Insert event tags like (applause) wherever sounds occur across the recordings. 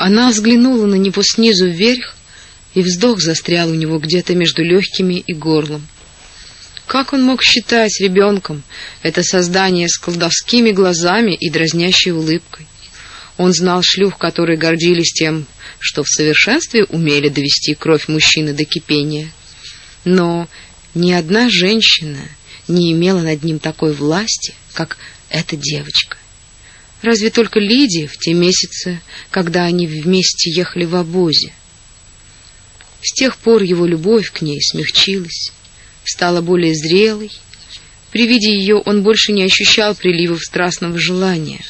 Она взглянула на него снизу вверх, и вздох застрял у него где-то между легкими и горлом. Как он мог считать ребенком это создание с колдовскими глазами и дразнящей улыбкой? Он знал шлюх, которые гордились тем, что в совершенстве умели довести кровь мужчины до кипения. Но ни одна женщина не имела над ним такой власти, как эта девочка. Разве только Лидия в те месяцы, когда они вместе ехали в обозе. С тех пор его любовь к ней смягчилась стала более зрелой. При виде ее он больше не ощущал приливов страстного желания.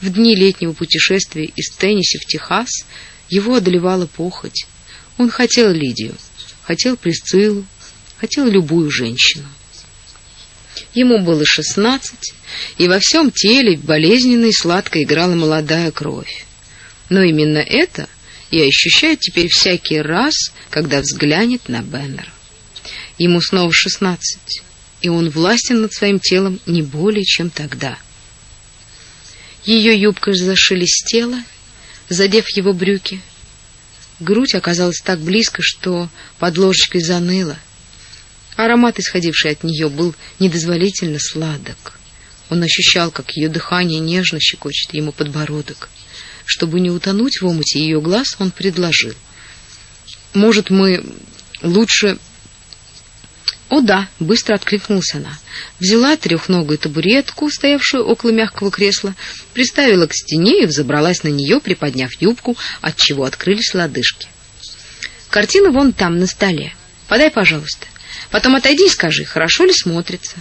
В дни летнего путешествия из Тенниси в Техас его одолевала похоть. Он хотел Лидию, хотел Присциллу, хотел любую женщину. Ему было шестнадцать, и во всем теле болезненно и сладко играла молодая кровь. Но именно это и ощущает теперь всякий раз, когда взглянет на Беннера. Ему снова шестнадцать, и он властен над своим телом не более, чем тогда. Ее юбка зашелестела, задев его брюки. Грудь оказалась так близко, что под ложечкой заныло. Аромат, исходивший от нее, был недозволительно сладок. Он ощущал, как ее дыхание нежно щекочет ему подбородок. Чтобы не утонуть в омуте ее глаз, он предложил: "Может, мы лучше «О да!» — быстро откликнулась она. Взяла трехногую табуретку, стоявшую около мягкого кресла, приставила к стене и взобралась на нее, приподняв юбку, от чего открылись лодыжки. «Картина вон там, на столе. Подай, пожалуйста. Потом отойди и скажи, хорошо ли смотрится».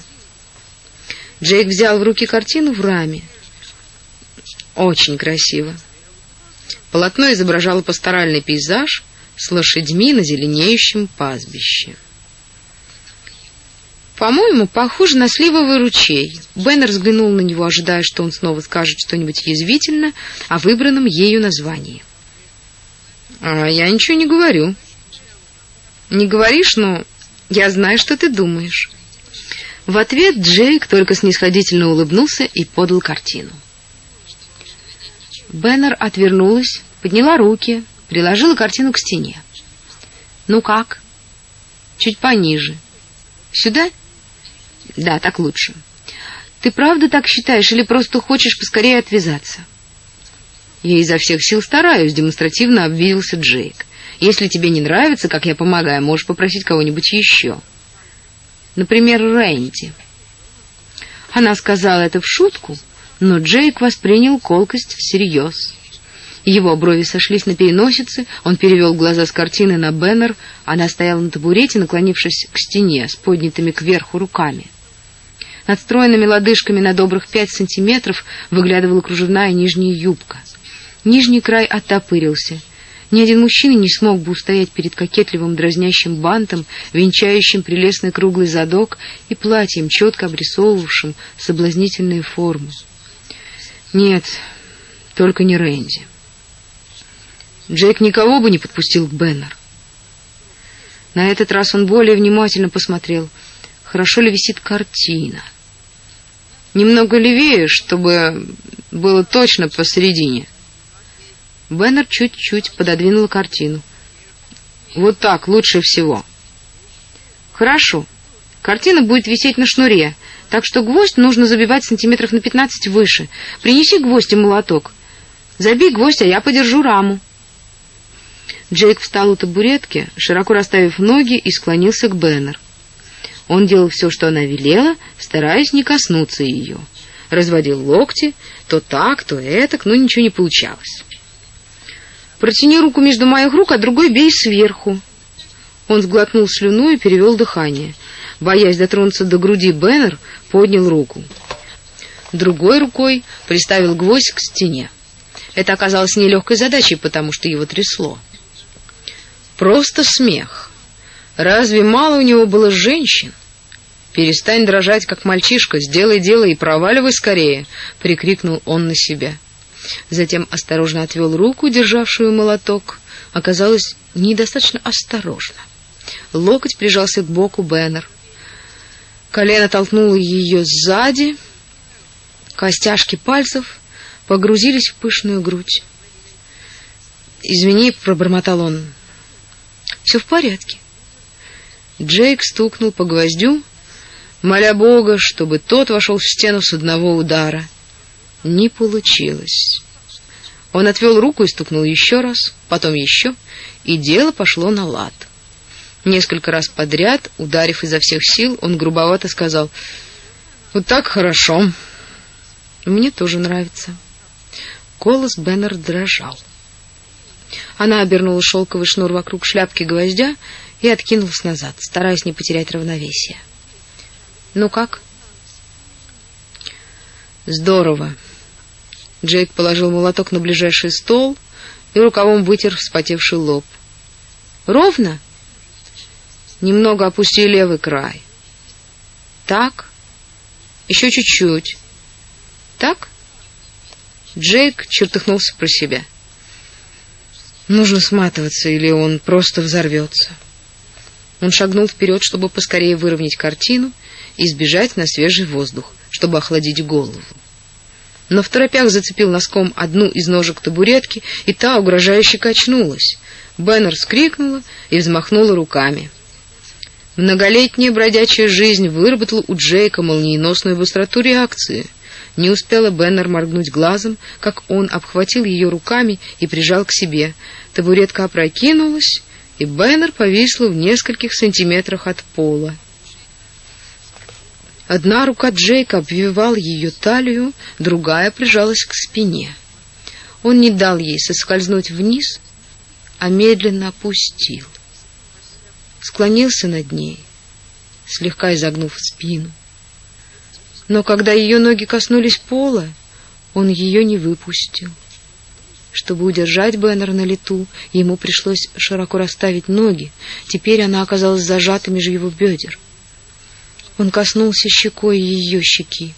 Джейк взял в руки картину в раме. Очень красиво. Полотно изображало пасторальный пейзаж с лошадьми на зеленеющем пастбище. По-моему, похоже на сливовый ручей. Бен взглянул на него, ожидая, что он снова скажет что-нибудь язвительно о выбранном ею названии. А я ничего не говорю. Не говоришь, но я знаю, что ты думаешь. В ответ Джейк только снисходительно улыбнулся и подал картину. Беннер отвернулась, подняла руки, приложила картину к стене. Ну как? Чуть пониже. Сюда? Да, так лучше. Ты правда так считаешь или просто хочешь поскорее отвязаться? Я изо всех сил стараюсь, демонстративно обиделся Джейк. Если тебе не нравится, как я помогаю, можешь попросить кого-нибудь еще. Например, Рэнди. Она сказала это в шутку, но Джейк воспринял колкость всерьез. Его брови сошлись на переносице, он перевел глаза с картины на Беннер, она стояла на табурете, наклонившись к стене с поднятыми кверху руками. Над стройными лодыжками на добрых пять сантиметров выглядывала кружевная нижняя юбка. Нижний край оттопырился. Ни один мужчина не смог бы устоять перед кокетливым дразнящим бантом, венчающим прелестный круглый задок и платьем, четко обрисовывавшим соблазнительные формы. Нет, только не Рэнди. Джейк никого бы не подпустил к Беннер. На этот раз он более внимательно посмотрел, хорошо ли висит картина немного левее, чтобы было точно посередине. Беннер чуть-чуть пододвинул картину. Вот так лучше всего. Хорошо. Картина будет висеть на шнуре, так что гвоздь нужно забивать сантиметров на пятнадцать выше. Принеси гвоздь и молоток. Забей гвоздь, а я подержу раму. Джейк встал у табуретки, широко расставив ноги и склонился к Беннер. Он делал все, что она велела, стараясь не коснуться ее. Разводил локти, то так, то этак, но ничего не получалось. «Протяни руку между моих рук, а другой бей сверху». Он сглотнул слюну и перевел дыхание. Боясь дотронуться до груди, Беннер поднял руку. Другой рукой приставил гвоздь к стене. Это оказалось нелегкой задачей, потому что его трясло. Просто смех. Разве мало у него было женщин? Перестань дрожать, как мальчишка, сделай дело и проваливай скорее, прикрикнул он на себя. Затем осторожно отвел руку, державшую молоток. Оказалось, недостаточно осторожно. Локоть прижался к боку Беннер. Колено толкнуло ее сзади. Костяшки пальцев погрузились в пышную грудь. извини, пробормотал он. Все в порядке. Джейк стукнул по гвоздю, моля Бога, чтобы тот вошел в стену с одного удара. Не получилось. Он отвел руку и стукнул еще раз, потом еще, и дело пошло на лад. Несколько раз подряд, ударив изо всех сил, он грубовато сказал: "Вот так хорошо. Мне тоже нравится". Голос Беннер дрожал. Она обернула шелковый шнур вокруг шляпки гвоздя и откинулась назад, стараясь не потерять равновесие. Ну как? Здорово. Джейк положил молоток на ближайший стол и рукавом вытер вспотевший лоб. Ровно? Немного опусти левый край. Так. Еще чуть-чуть. Так? Джейк чертыхнулся про себя. Нужно сматываться, или он просто взорвется. Он шагнул вперед, чтобы поскорее выровнять картину и сбежать на свежий воздух, чтобы охладить голову. Но в торопях зацепил носком одну из ножек табуретки, и та угрожающе качнулась. Беннер скрикнула и взмахнула руками. Многолетняя бродячая жизнь выработала у Джейка молниеносную быстроту реакции. Не успела Беннер моргнуть глазом, как он обхватил ее руками и прижал к себе. Табуретка опрокинулась, и Беннер повисла в нескольких сантиметрах от пола. Одна рука Джейка обвивала ее талию, другая прижалась к спине. Он не дал ей соскользнуть вниз, а медленно опустил. Склонился над ней, слегка изогнув спину. Но когда ее ноги коснулись пола, он ее не выпустил. Чтобы удержать Беннер на лету, ему пришлось широко расставить ноги. Теперь она оказалась зажата между его бедер. Он коснулся щекой ее щеки.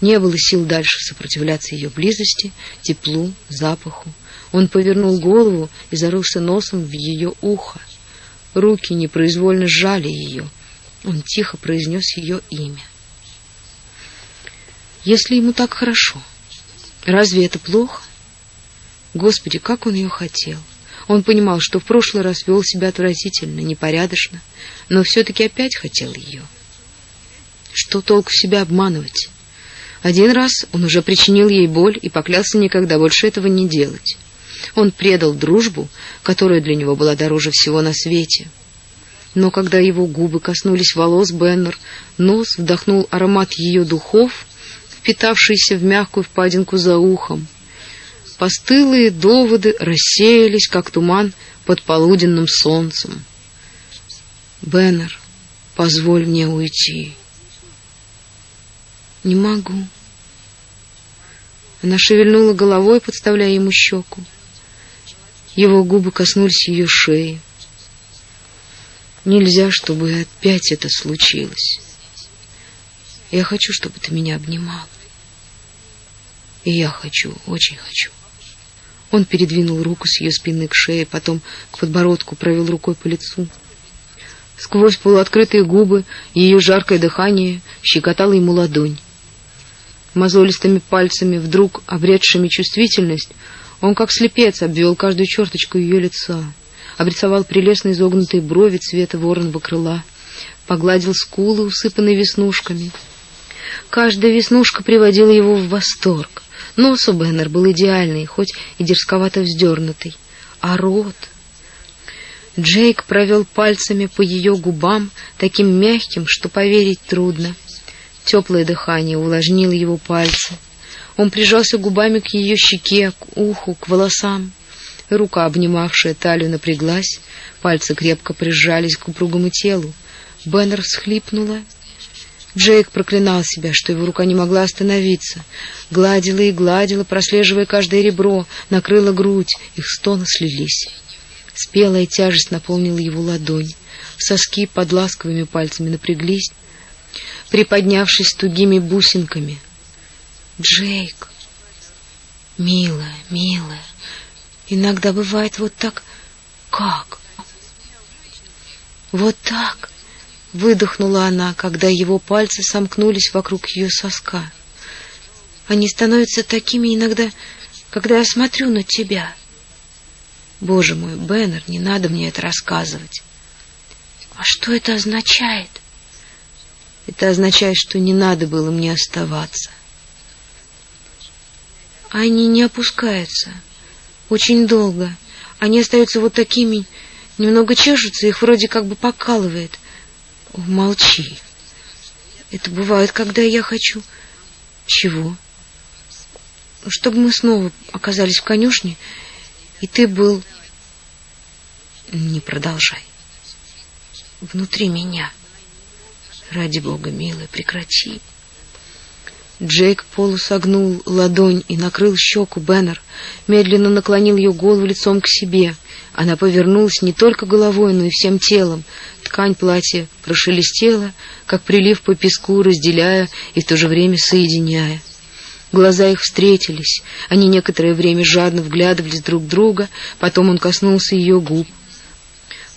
Не было сил дальше сопротивляться ее близости, теплу, запаху. Он повернул голову и зарылся носом в ее ухо. Руки непроизвольно сжали ее. Он тихо произнес ее имя. Если ему так хорошо, разве это плохо? Господи, как он ее хотел! Он понимал, что в прошлый раз вел себя отвратительно, непорядочно, но все-таки опять хотел ее. Что толку себя обманывать? Один раз он уже причинил ей боль и поклялся никогда больше этого не делать. Он предал дружбу, которая для него была дороже всего на свете. Но когда его губы коснулись волос Беннер, нос вдохнул аромат ее духов, впитавшийся в мягкую впадинку за ухом. Постылые доводы рассеялись, как туман под полуденным солнцем. Беннер, позволь мне уйти. Не могу. Она шевельнула головой, подставляя ему щеку. Его губы коснулись ее шеи. Нельзя, чтобы опять это случилось. Я хочу, чтобы ты меня обнимал. И я хочу, очень хочу. Он передвинул руку с ее спины к шее, потом к подбородку, провел рукой по лицу. Сквозь полуоткрытые губы ее жаркое дыхание щекотало ему ладонь. Мозолистыми пальцами, вдруг обретшими чувствительность, он как слепец обвел каждую черточку ее лица, обрисовал прелестно изогнутые брови цвета воронова крыла, погладил скулы, усыпанные веснушками. Каждая веснушка приводила его в восторг. Нос у Беннер был идеальный, хоть и дерзковато вздернутый. А рот... Джейк провел пальцами по ее губам, таким мягким, что поверить трудно. Теплое дыхание увлажнило его пальцы. Он прижался губами к ее щеке, к уху, к волосам. Рука, обнимавшая талию, напряглась, пальцы крепко прижались к упругому телу. Беннер всхлипнула Джейк проклинал себя, что его рука не могла остановиться. Гладила и гладила, прослеживая каждое ребро, накрыла грудь, их стоны слились. Спелая тяжесть наполнила его ладонь. Соски под ласковыми пальцами напряглись, приподнявшись тугими бусинками. Джейк, милая, милая, иногда бывает вот так, как? Вот так выдохнула она, когда его пальцы сомкнулись вокруг ее соска. Они становятся такими иногда, когда я смотрю на тебя. Боже мой, Беннер, не надо мне это рассказывать. А что это означает? Это означает, что не надо было мне оставаться. Они не опускаются. Очень долго. Они остаются вот такими, немного чешутся, их вроде как бы покалывает. О, молчи. Это бывает, когда я хочу... Чего? Чтобы мы снова оказались в конюшне, и ты был... Не продолжай. Внутри меня. Ради бога, милая, прекрати. Джейк полусогнул ладонь и накрыл щеку Беннер, медленно наклонил ее голову лицом к себе. Она повернулась не только головой, но и всем телом. Ткань платья прошелестела, как прилив по песку, разделяя и в то же время соединяя. Глаза их встретились. Они некоторое время жадно вглядывались друг в друга, потом он коснулся ее губ.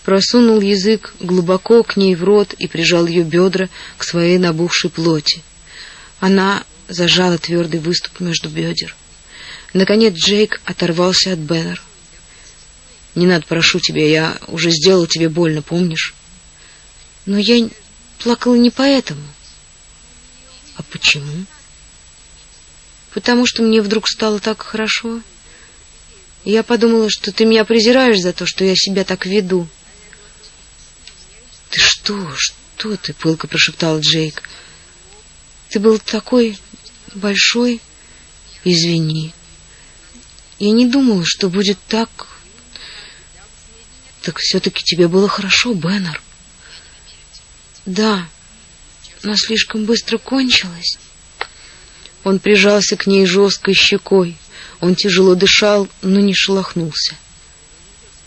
Просунул язык глубоко к ней в рот и прижал ее бедра к своей набухшей плоти. Она зажала твердый выступ между бедер. Наконец Джейк оторвался от Беннер. «Не надо, прошу тебя, я уже сделал тебе больно, помнишь?» «Но я плакала не поэтому». «А почему?» «Потому что мне вдруг стало так хорошо. Я подумала, что ты меня презираешь за то, что я себя так веду». «Ты что, что ты?» — пылко прошептал Джейк. Ты был такой большой. Извини. Я не думала, что будет так... Так все-таки тебе было хорошо, Беннер. Да, но слишком быстро кончилось. Он прижался к ней жесткой щекой. Он тяжело дышал, но не шелохнулся.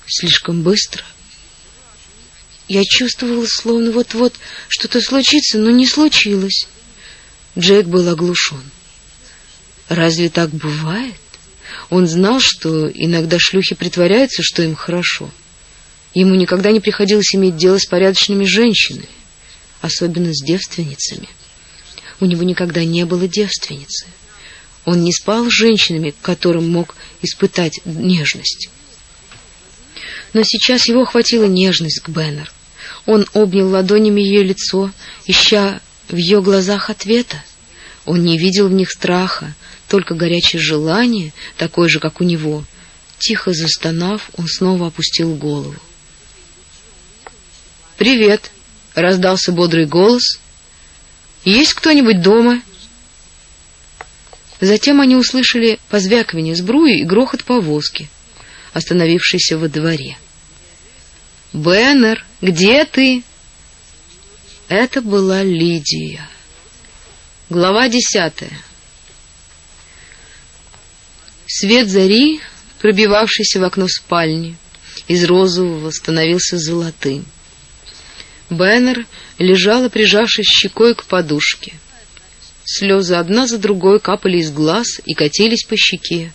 Слишком быстро. Я чувствовала, словно вот-вот что-то случится, но не случилось. Джек был оглушен. Разве так бывает? Он знал, что иногда шлюхи притворяются, что им хорошо. Ему никогда не приходилось иметь дело с порядочными женщинами, особенно с девственницами. У него никогда не было девственницы. Он не спал с женщинами, к которым мог испытать нежность. Но сейчас его охватила нежность к Беннер. Он обнял ладонями ее лицо, ища в ее глазах ответа. Он не видел в них страха, только горячее желание, такое же, как у него. Тихо застонав, он снова опустил голову. «Привет!» — раздался бодрый голос. «Есть кто-нибудь дома?» Затем они услышали позвякивание сбруи и грохот повозки, остановившейся во дворе. «Беннер, где ты?» Это была Лидия. Глава десятая. Свет зари, пробивавшийся в окно спальни, из розового становился золотым. Беннер лежала, прижавшись щекой к подушке. Слезы одна за другой капали из глаз и катились по щеке.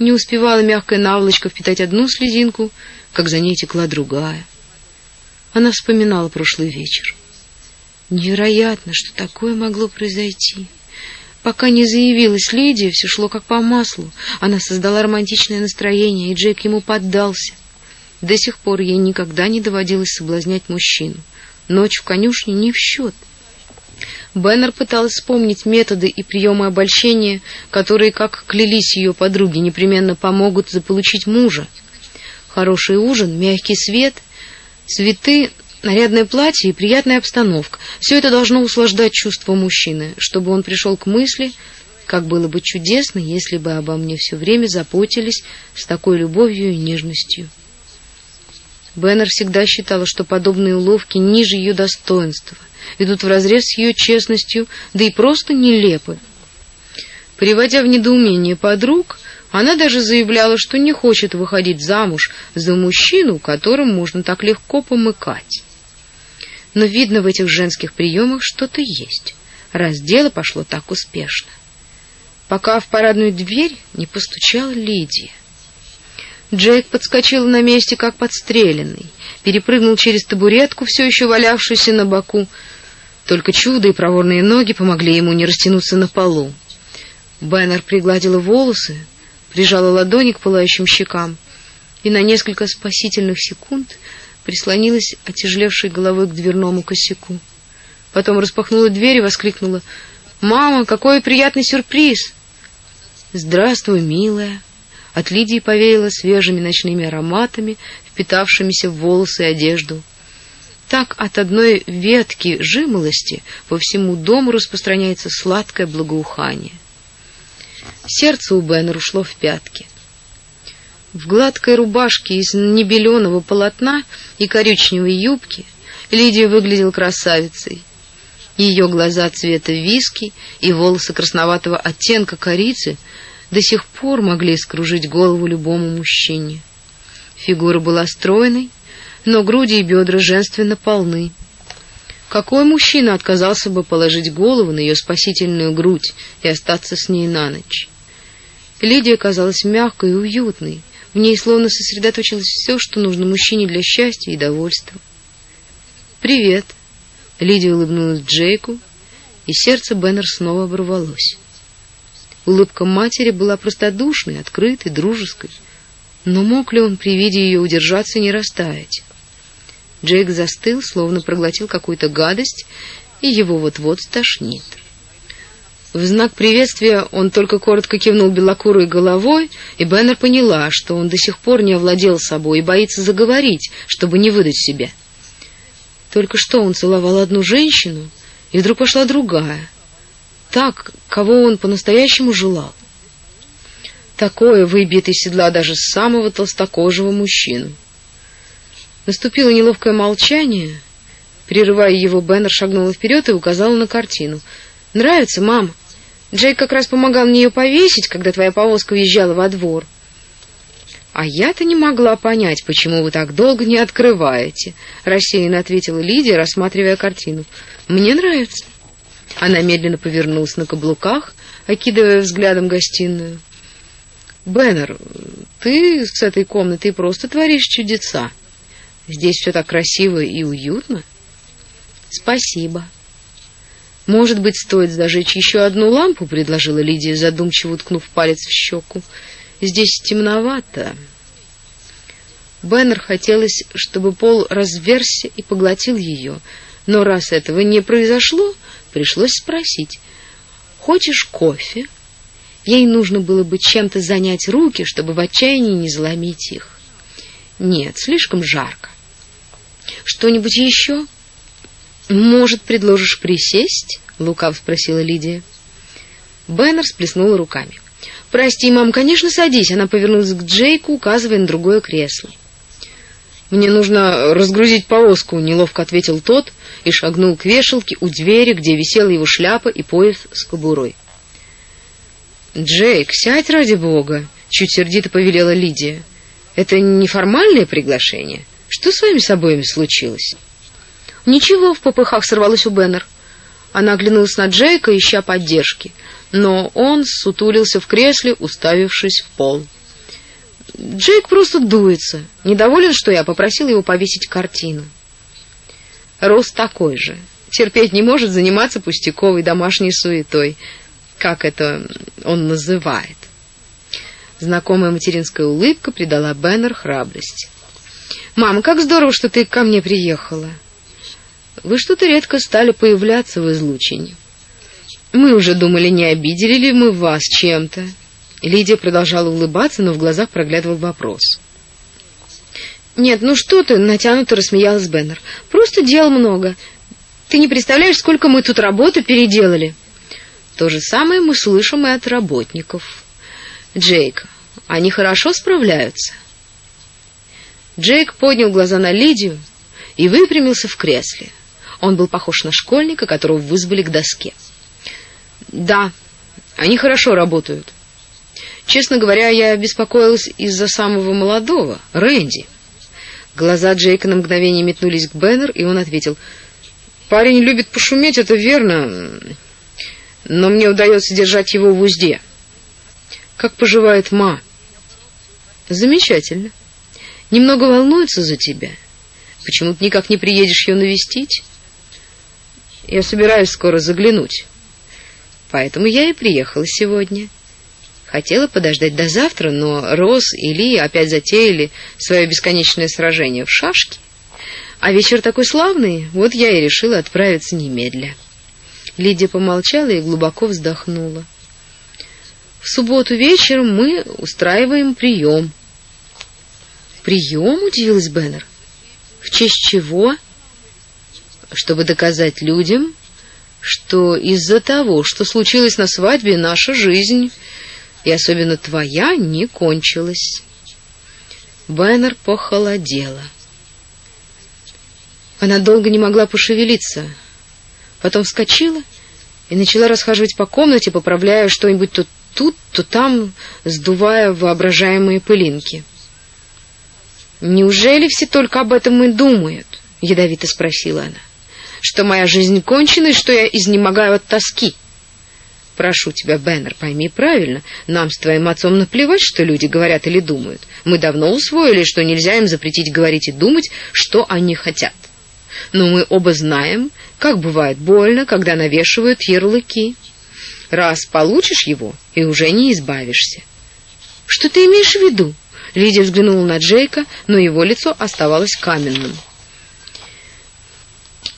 Не успевала мягкая наволочка впитать одну слезинку, как за ней текла другая. Она вспоминала прошлый вечер. Невероятно, что такое могло произойти. Пока не заявилась Лидия, все шло как по маслу. Она создала романтичное настроение, и Джейк ему поддался. До сих пор ей никогда не доводилось соблазнять мужчину. Ночь в конюшне не в счет. Беннер пыталась вспомнить методы и приемы обольщения, которые, как клялись ее подруги, непременно помогут заполучить мужа. Хороший ужин, мягкий свет, цветы Нарядное платье и приятная обстановка — все это должно услаждать чувство мужчины, чтобы он пришел к мысли, как было бы чудесно, если бы обо мне все время заботились с такой любовью и нежностью. Беннер всегда считала, что подобные уловки ниже ее достоинства, идут вразрез с ее честностью, да и просто нелепы. Приводя в недоумение подруг, она даже заявляла, что не хочет выходить замуж за мужчину, которым можно так легко помыкать но видно в этих женских приемах что-то есть, раз дело пошло так успешно. Пока в парадную дверь не постучала Лидия. Джейк подскочил на месте, как подстреленный, перепрыгнул через табуретку, все еще валявшуюся на боку. Только чудо и проворные ноги помогли ему не растянуться на полу. Беннер пригладила волосы, прижала ладони к пылающим щекам. и на несколько спасительных секунд прислонилась отяжелевшей головой к дверному косяку. Потом распахнула дверь и воскликнула: "Мама, какой приятный сюрприз!" "Здравствуй, милая!" От Лидии повеяло свежими ночными ароматами, впитавшимися в волосы и одежду. Так от одной ветки жимолости по всему дому распространяется сладкое благоухание. Сердце у Бена ушло в пятки. В гладкой рубашке из небеленого полотна и коричневой юбке Лидия выглядела красавицей. Ее глаза цвета виски и волосы красноватого оттенка корицы до сих пор могли скружить голову любому мужчине. Фигура была стройной, но груди и бедра женственно полны. Какой мужчина отказался бы положить голову на ее спасительную грудь и остаться с ней на ночь? Лидия казалась мягкой и уютной. В ней словно сосредоточилось все, что нужно мужчине для счастья и довольства. «Привет!» Лидия улыбнулась Джейку, и сердце Беннер снова оборвалось. Улыбка матери была простодушной, открытой, дружеской. Но мог ли он при виде ее удержаться и не растаять? Джейк застыл, словно проглотил какую-то гадость, и его вот-вот стошнит. В знак приветствия он только коротко кивнул белокурой головой, и Беннер поняла, что он до сих пор не овладел собой и боится заговорить, чтобы не выдать себя. Только что он целовал одну женщину, и вдруг пошла другая — так, кого он по-настоящему желал. Такое выбьет из седла даже самого толстокожего мужчину. Наступило неловкое молчание. Прерывая его, Беннер шагнула вперед и указала на картину. «Нравится, мама? Джейк как раз помогал мне ее повесить, когда твоя повозка въезжала во двор». «А я-то не могла понять, почему вы так долго не открываете», — рассеянно ответила Лидия, рассматривая картину. «Мне нравится». Она медленно повернулась на каблуках, окидывая взглядом гостиную. Беннер, ты с этой комнатой просто творишь чудеса. Здесь все так красиво и уютно. Спасибо. Может быть, стоит зажечь еще одну лампу, предложила Лидия, задумчиво уткнув палец в щеку. Здесь темновато. Беннер хотелось, чтобы пол разверзся и поглотил ее, но раз этого не произошло, Пришлось спросить, «Хочешь кофе?» Ей нужно было бы чем-то занять руки, чтобы в отчаянии не заломить их. Нет, слишком жарко. Что-нибудь еще? Может, предложишь присесть? Лукав спросила Лидия. Беннер сплеснула руками. Прости, мам, конечно, садись. Она повернулась к Джейку, указывая на другое кресло. Мне нужно разгрузить повозку, неловко ответил тот и шагнул к вешалке у двери, где висела его шляпа и пояс с кобурой. Джейк, сядь ради бога, чуть сердито повелела Лидия. Это не формальное приглашение. Что с вами с обоими случилось? Ничего, в попыхах сорвалось у Беннер. Она оглянулась на Джейка, ища поддержки, но он сутулился в кресле, уставившись в пол. Джейк просто дуется. Недоволен, что я попросил его повесить картину. Рос такой же. Терпеть не может заниматься пустяковой домашней суетой, как это он называет. Знакомая материнская улыбка придала Беннер храбрость. «Мама, как здорово, что ты ко мне приехала!» «Вы что-то редко стали появляться в излучине. Мы уже думали, не обидели ли мы вас чем-то». Лидия продолжала улыбаться, но в глазах проглядывал вопрос. «Нет, ну что ты?» — натянуто рассмеялась Беннер. «Просто дел много. Ты не представляешь, сколько мы тут работы переделали». То же самое мы слышим и от работников. Джейк, они хорошо справляются. Джейк поднял глаза на Лидию и выпрямился в кресле. Он был похож на школьника, которого вызвали к доске. Да, они хорошо работают. Честно говоря, я беспокоилась из-за самого молодого, Рэнди. Глаза Джейка на мгновение метнулись к Беннер, и он ответил: "Парень любит пошуметь, это верно, но мне удается держать его в узде. Как поживает ма?" "Замечательно. Немного волнуется за тебя. Почему ты никак не приедешь ее навестить?" "Я собираюсь скоро заглянуть. Поэтому я и приехала сегодня." Хотела подождать до завтра, но Рос и Ли опять затеяли свое бесконечное сражение в шашки. А вечер такой славный, вот я и решила отправиться немедля. Лидия помолчала и глубоко вздохнула. В субботу вечером мы устраиваем прием. Прием? удивилась Беннер. В честь чего? Чтобы доказать людям, что из-за того, что случилось на свадьбе, наша жизнь, и особенно твоя, не кончилась. Беннер похолодела. Она долго не могла пошевелиться. Потом вскочила и начала расхаживать по комнате, поправляя что-нибудь то тут, то там, сдувая воображаемые пылинки. «Неужели все только об этом и думают?» — ядовито спросила она. «Что моя жизнь кончена и что я изнемогаю от тоски?» «Прошу тебя, Беннер, пойми правильно. Нам с твоим отцом наплевать, что люди говорят или думают. Мы давно усвоили, что нельзя им запретить говорить и думать, что они хотят. Но мы оба знаем, как бывает больно, когда навешивают ярлыки. Раз получишь его, и уже не избавишься». «Что ты имеешь в виду?» Лидия взглянула на Джейка, но его лицо оставалось каменным.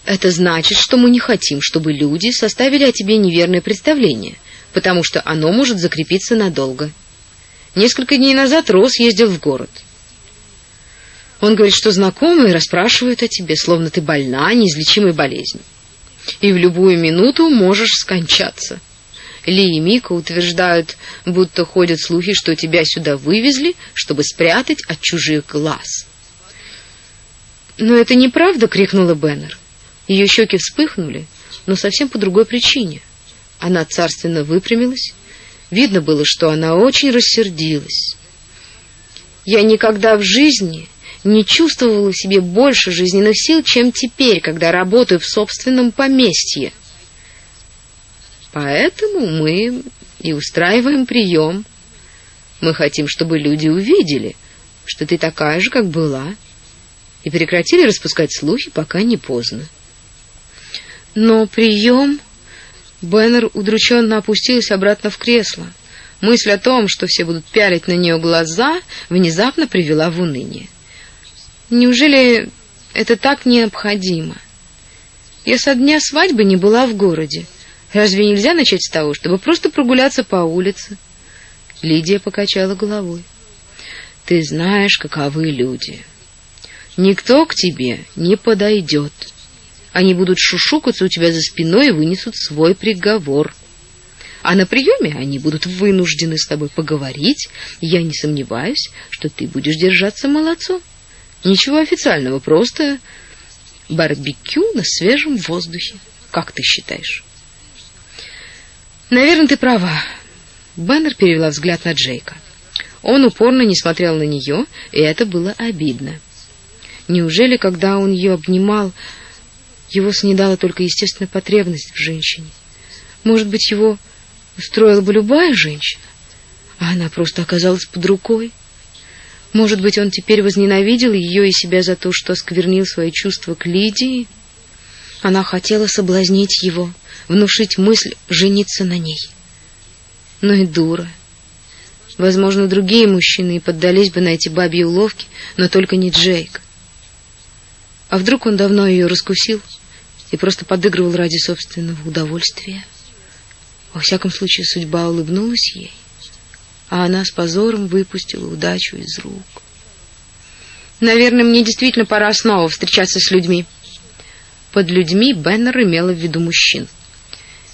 Это значит, что мы не хотим, чтобы люди составили о тебе неверное представление, потому что оно может закрепиться надолго. Несколько дней назад Рос ездил в город. Он говорит, что знакомые расспрашивают о тебе, словно ты больна неизлечимой болезнью. И в любую минуту можешь скончаться. Ли и Мика утверждают, будто ходят слухи, что тебя сюда вывезли, чтобы спрятать от чужих глаз. «Но это неправда!» — крикнула Беннер. Ее щеки вспыхнули, но совсем по другой причине. Она царственно выпрямилась. Видно было, что она очень рассердилась. «Я никогда в жизни не чувствовала в себе больше жизненных сил, чем теперь, когда работаю в собственном поместье. Поэтому мы и устраиваем прием. Мы хотим, чтобы люди увидели, что ты такая же, как была, и прекратили распускать слухи, пока не поздно. Но прием... Беннер удрученно опустилась обратно в кресло. Мысль о том, что все будут пялить на нее глаза, внезапно привела в уныние. Неужели это так необходимо? Я со дня свадьбы не была в городе. Разве нельзя начать с того, чтобы просто прогуляться по улице? Лидия покачала головой. Ты знаешь, каковы люди. Никто к тебе не подойдет. Они будут шушукаться у тебя за спиной и вынесут свой приговор. А на приеме они будут вынуждены с тобой поговорить. Я не сомневаюсь, что ты будешь держаться молодцом. Ничего официального, просто барбекю на свежем воздухе. Как ты считаешь? Наверное, ты права. Беннер перевела взгляд на Джейка. Он упорно не смотрел на нее, и это было обидно. Неужели, когда он ее обнимал, его снедала только естественная потребность в женщине? Может быть, его устроила бы любая женщина, а она просто оказалась под рукой? Может быть, он теперь возненавидел ее и себя за то, что осквернил свои чувства к Лидии? Она хотела соблазнить его, внушить мысль жениться на ней. Ну и дура. Возможно, другие мужчины и поддались бы на эти бабьи уловки, но только не Джейк. А вдруг он давно ее раскусил и просто подыгрывал ради собственного удовольствия? Во всяком случае, судьба улыбнулась ей, а она с позором выпустила удачу из рук. Наверное, мне действительно пора снова встречаться с людьми. Под людьми Беннер имела в виду мужчин.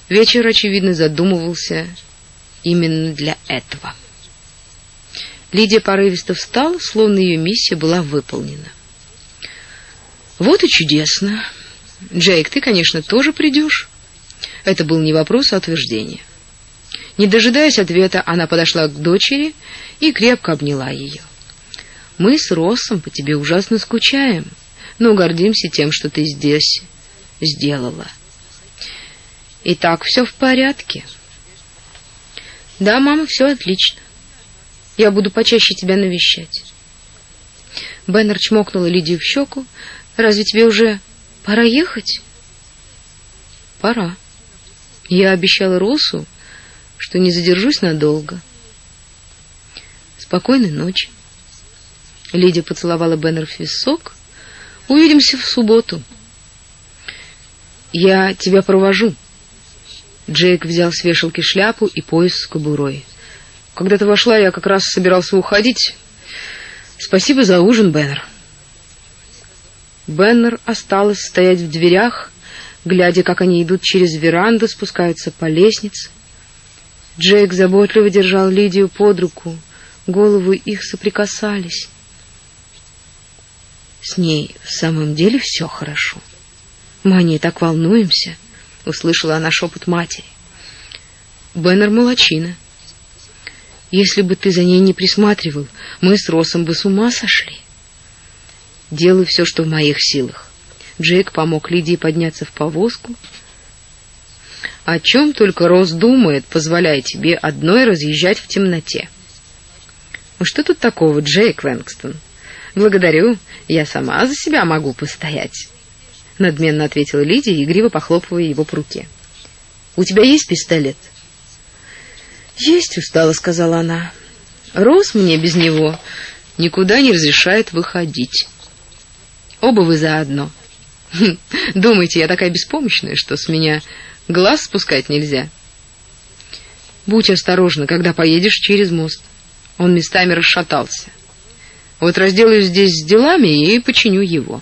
Вечер, очевидно, задумывался именно для этого. Лидия порывисто встала, словно ее миссия была выполнена. Вот и чудесно. Джейк, ты, конечно, тоже придешь. Это был не вопрос, а утверждение. Не дожидаясь ответа, она подошла к дочери и крепко обняла ее. Мы с Россом по тебе ужасно скучаем, но гордимся тем, что ты здесь сделала. И так все в порядке. Да, мама, все отлично. Я буду почаще тебя навещать. Беннер чмокнула Лидию в щеку. Разве тебе уже пора ехать? Пора. Я обещала Росу, что не задержусь надолго. Спокойной ночи. Лидия поцеловала Беннер в висок. Увидимся в субботу. Я тебя провожу. Джейк взял с вешалки шляпу и пояс с кобурой. Когда ты вошла, я как раз собирался уходить. Спасибо за ужин, Беннер. Беннер осталась стоять в дверях, глядя, как они идут через веранду, спускаются по лестнице. Джейк заботливо держал Лидию под руку, головы их соприкасались. С ней в самом деле все хорошо. Мы о ней так волнуемся, услышала она шепот матери. Беннер молочина. Если бы ты за ней не присматривал, мы с Росом бы с ума сошли. Делаю все, что в моих силах. Джейк помог Лидии подняться в повозку. О чем только Рос думает, позволяя тебе одной разъезжать в темноте. Ну что тут такого, Джейк Лэнгстон? Благодарю, я сама за себя могу постоять. Надменно ответила Лидия, игриво похлопывая его по руке. У тебя есть пистолет? Есть, устало сказала она. Рос мне без него никуда не разрешает выходить. Оба вы заодно. (laughs) Думаете, я такая беспомощная, что с меня глаз спускать нельзя? Будь осторожна, когда поедешь через мост. Он местами расшатался. Вот разделаюсь здесь с делами и починю его.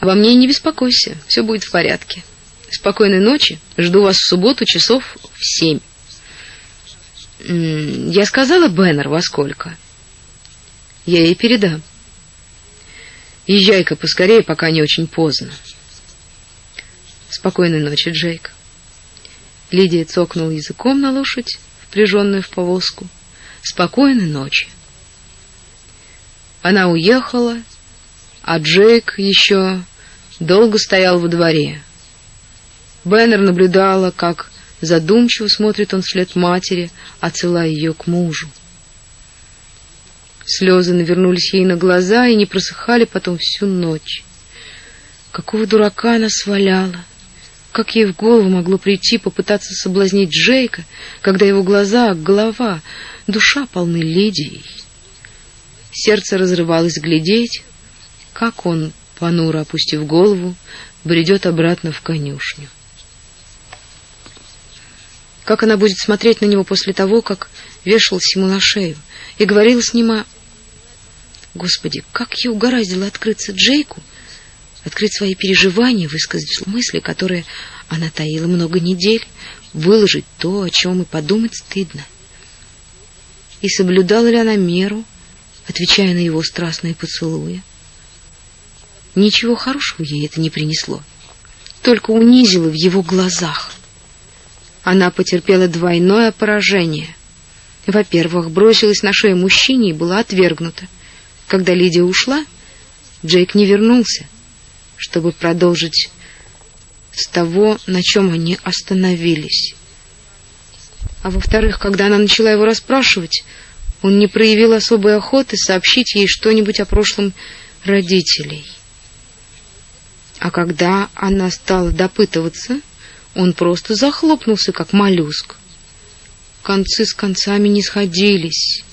Обо мне не беспокойся, все будет в порядке. Спокойной ночи. Жду вас в субботу часов в семь. Я сказала Беннер во сколько? Я ей передам. Езжай-ка поскорее, пока не очень поздно. Спокойной ночи, Джейк. Лидия цокнула языком на лошадь, впряженную в повозку. Спокойной ночи. Она уехала, а Джейк еще долго стоял во дворе. Беннер наблюдала, как задумчиво смотрит он вслед матери, отсылая ее к мужу. Слезы навернулись ей на глаза и не просыхали потом всю ночь. Какого дурака она сваляла? Как ей в голову могло прийти попытаться соблазнить Джейка, когда его глаза, голова, душа полны Лидией? Сердце разрывалось глядеть, как он, понуро опустив голову, бредет обратно в конюшню. Как она будет смотреть на него после того, как вешался ему на шею и говорила с ним о Господи, как я угораздило открыться Джейку, открыть свои переживания, высказать мысли, которые она таила много недель, выложить то, о чем и подумать стыдно. И соблюдала ли она меру, отвечая на его страстные поцелуи? Ничего хорошего ей это не принесло, только унизило в его глазах. Она потерпела двойное поражение. Во-первых, бросилась на шею мужчине и была отвергнута. Когда Лидия ушла, Джейк не вернулся, чтобы продолжить с того, на чем они остановились. А во-вторых, когда она начала его расспрашивать, он не проявил особой охоты сообщить ей что-нибудь о прошлом родителей. А когда она стала допытываться, он просто захлопнулся, как моллюск. Концы с концами не сходились.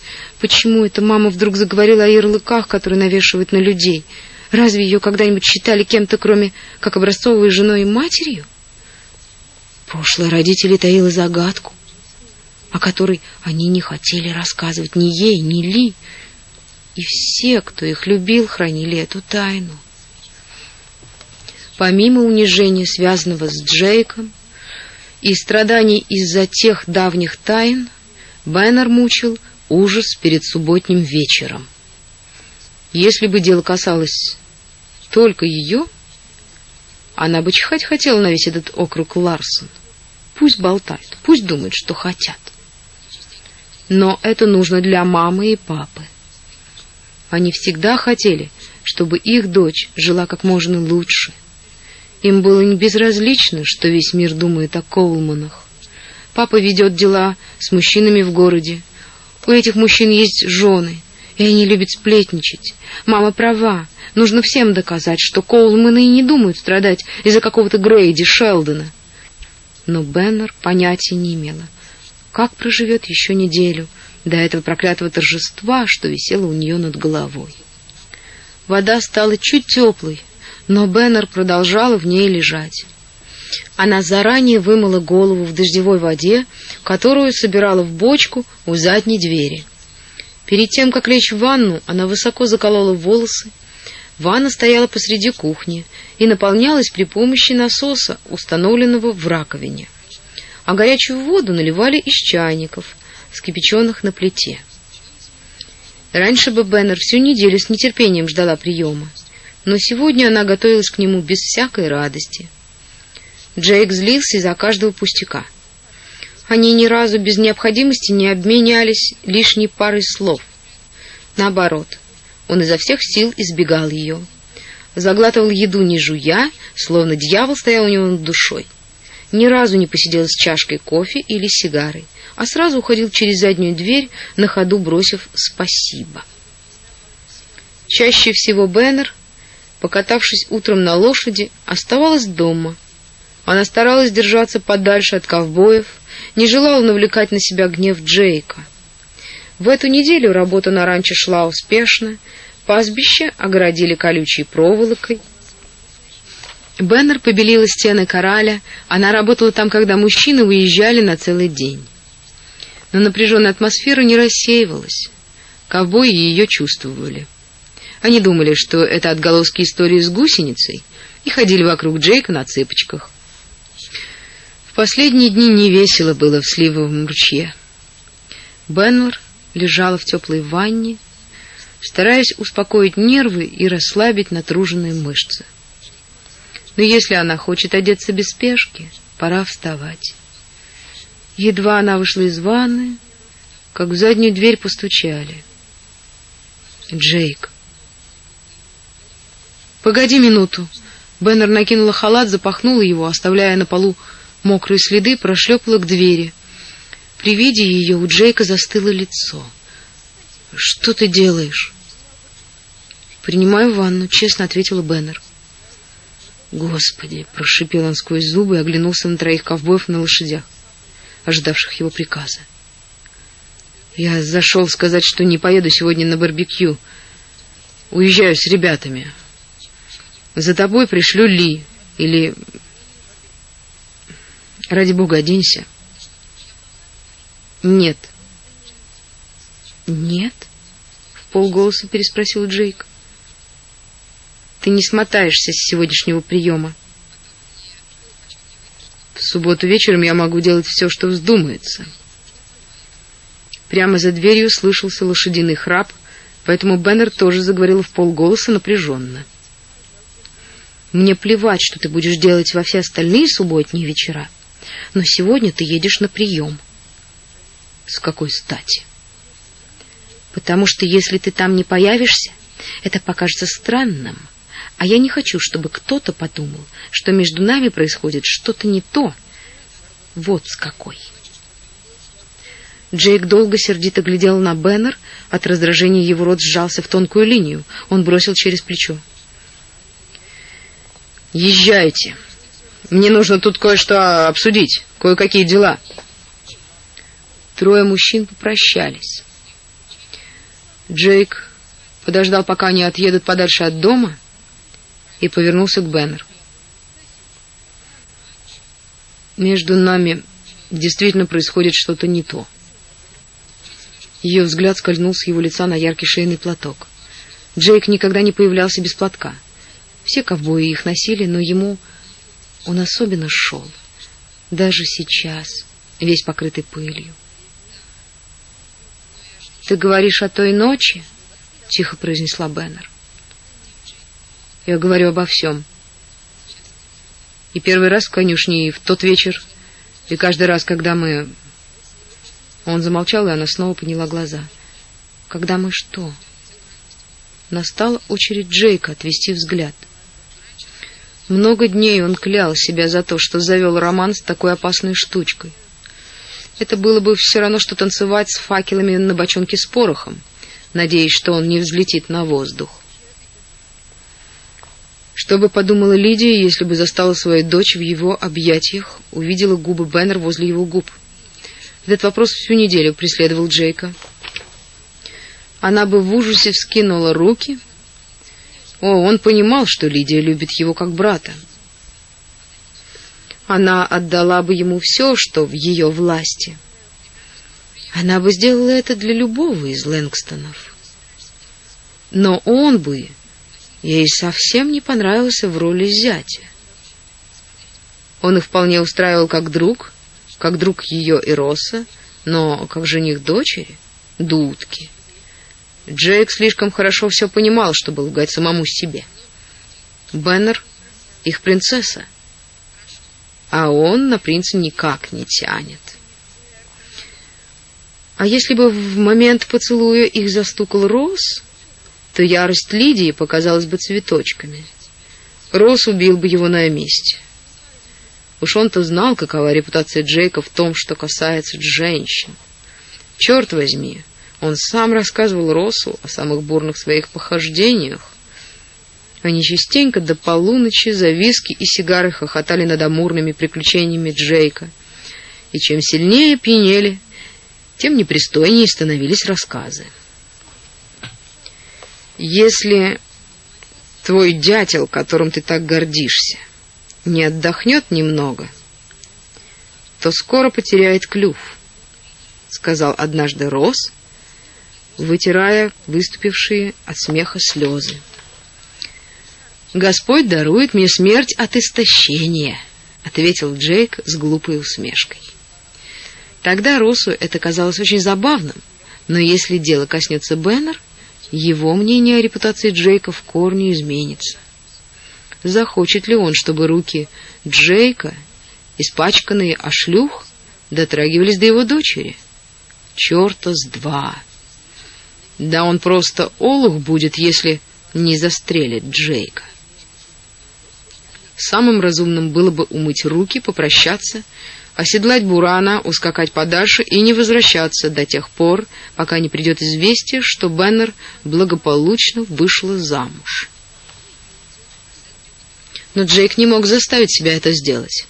Почему эта мама вдруг заговорила о ярлыках, которые навешивают на людей? Разве ее когда-нибудь считали кем-то, кроме как образцовой женой и матерью? Прошлое родителей таило загадку, о которой они не хотели рассказывать ни ей, ни Ли. И все, кто их любил, хранили эту тайну. Помимо унижения, связанного с Джейком, и страданий из-за тех давних тайн, Бэннер мучил ужас перед субботним вечером. Если бы дело касалось только ее, она бы чихать хотела на весь этот округ Ларсон. Пусть болтают, пусть думают, что хотят. Но это нужно для мамы и папы. Они всегда хотели, чтобы их дочь жила как можно лучше. Им было не безразлично, что весь мир думает о Коулманах. Папа ведет дела с мужчинами в городе, у этих мужчин есть жены, и они любят сплетничать. Мама права. Нужно всем доказать, что Коулманы и не думают страдать из-за какого-то Грейди Шелдона. Но Беннер понятия не имела, как проживет еще неделю до этого проклятого торжества, что висело у нее над головой. Вода стала чуть теплой, но Беннер продолжала в ней лежать. Она заранее вымыла голову в дождевой воде, которую собирала в бочку у задней двери. Перед тем, как лечь в ванну, она высоко заколола волосы. Ванна стояла посреди кухни и наполнялась при помощи насоса, установленного в раковине. А горячую воду наливали из чайников, скипяченных на плите. Раньше бы Беннер всю неделю с нетерпением ждала приема, но сегодня она готовилась к нему без всякой радости. Джейк злился из-за каждого пустяка. Они ни разу без необходимости не обменялись лишней парой слов. Наоборот, он изо всех сил избегал ее. Заглатывал еду не жуя, словно дьявол стоял у него над душой. Ни разу не посидел с чашкой кофе или сигарой, а сразу уходил через заднюю дверь, на ходу бросив «спасибо». Чаще всего Беннер, покатавшись утром на лошади, оставалась дома. Она старалась держаться подальше от ковбоев, не желала навлекать на себя гнев Джейка. В эту неделю работа на ранчо шла успешно, пастбище огородили колючей проволокой. Беннер побелила стены кораля, она работала там, когда мужчины уезжали на целый день. Но напряженная атмосфера не рассеивалась. Ковбои ее чувствовали. Они думали, что это отголоски истории с гусеницей, и ходили вокруг Джейка на цыпочках последние дни не весело было в сливовом ручье. Беннер лежала в теплой ванне, стараясь успокоить нервы и расслабить натруженные мышцы. Но если она хочет одеться без спешки, пора вставать. Едва она вышла из ванны, как в заднюю дверь постучали. Джейк. Погоди минуту. Беннер накинула халат, запахнула его, оставляя на полу мокрые следы, прошлепала к двери. При виде ее у Джейка застыло лицо. «Что ты делаешь?» «Принимаю ванну», — честно ответила Беннер. «Господи!» — прошипел он сквозь зубы и оглянулся на троих ковбоев на лошадях, ожидавших его приказа. «Я зашел сказать, что не поеду сегодня на барбекю. Уезжаю с ребятами. За тобой пришлю Ли или Ради бога, оденься. Нет. Нет? В полголоса переспросил Джейк. Ты не смотаешься с сегодняшнего приема. В субботу вечером я могу делать все, что вздумается. Прямо за дверью слышался лошадиный храп, поэтому Беннер тоже заговорил в полголоса напряженно. Мне плевать, что ты будешь делать во все остальные субботние вечера но сегодня ты едешь на прием. С какой стати? Потому что если ты там не появишься, это покажется странным, а я не хочу, чтобы кто-то подумал, что между нами происходит что-то не то. Вот с какой. Джейк долго сердито глядел на Беннер, от раздражения его рот сжался в тонкую линию. Он бросил через плечо. «Езжайте!» Мне нужно тут кое-что обсудить, кое-какие дела. Трое мужчин попрощались. Джейк подождал, пока они отъедут подальше от дома, и повернулся к Беннер. Между нами действительно происходит что-то не то. Ее взгляд скользнул с его лица на яркий шейный платок. Джейк никогда не появлялся без платка. Все ковбои их носили, но ему он особенно шел, даже сейчас, весь покрытый пылью. «Ты говоришь о той ночи?» — тихо произнесла Беннер. «Я говорю обо всем. И первый раз в конюшне, и в тот вечер, и каждый раз, когда мы...» Он замолчал, и она снова подняла глаза. «Когда мы что?» Настала очередь Джейка отвести взгляд — много дней он клял себя за то, что завел роман с такой опасной штучкой. Это было бы все равно, что танцевать с факелами на бочонке с порохом, надеясь, что он не взлетит на воздух. Что бы подумала Лидия, если бы застала свою дочь в его объятиях, увидела губы Беннер возле его губ? Этот вопрос всю неделю преследовал Джейка. Она бы в ужасе вскинула руки. О, он понимал, что Лидия любит его как брата. Она отдала бы ему все, что в ее власти. Она бы сделала это для любого из Лэнгстонов. Но он бы ей совсем не понравился в роли зятя. Он их вполне устраивал как друг, как друг ее и Росса, но как жених дочери — дудки. Джейк слишком хорошо все понимал, чтобы лгать самому себе. Беннер — их принцесса, а он на принца никак не тянет. А если бы в момент поцелуя их застукал Росс, то ярость Лидии показалась бы цветочками. Росс убил бы его на месте. Уж он-то знал, какова репутация Джейка в том, что касается женщин. Черт возьми, он сам рассказывал Россу о самых бурных своих похождениях. Они частенько до полуночи за виски и сигары хохотали над амурными приключениями Джейка. И чем сильнее пьянели, тем непристойнее становились рассказы. Если твой дятел, которым ты так гордишься, не отдохнет немного, то скоро потеряет клюв, сказал однажды Рос, вытирая выступившие от смеха слезы. Господь дарует мне смерть от истощения, ответил Джейк с глупой усмешкой. Тогда Росу это казалось очень забавным, но если дело коснется Беннер, его мнение о репутации Джейка в корне изменится. Захочет ли он, чтобы руки Джейка, испачканные о шлюх, дотрагивались до его дочери? Чёрта с два! Да он просто олух будет, если не застрелит Джейка. Самым разумным было бы умыть руки, попрощаться оседлать бурана, ускакать подальше и не возвращаться до тех пор, пока не придет известие, что Беннер благополучно вышла замуж. Но Джейк не мог заставить себя это сделать.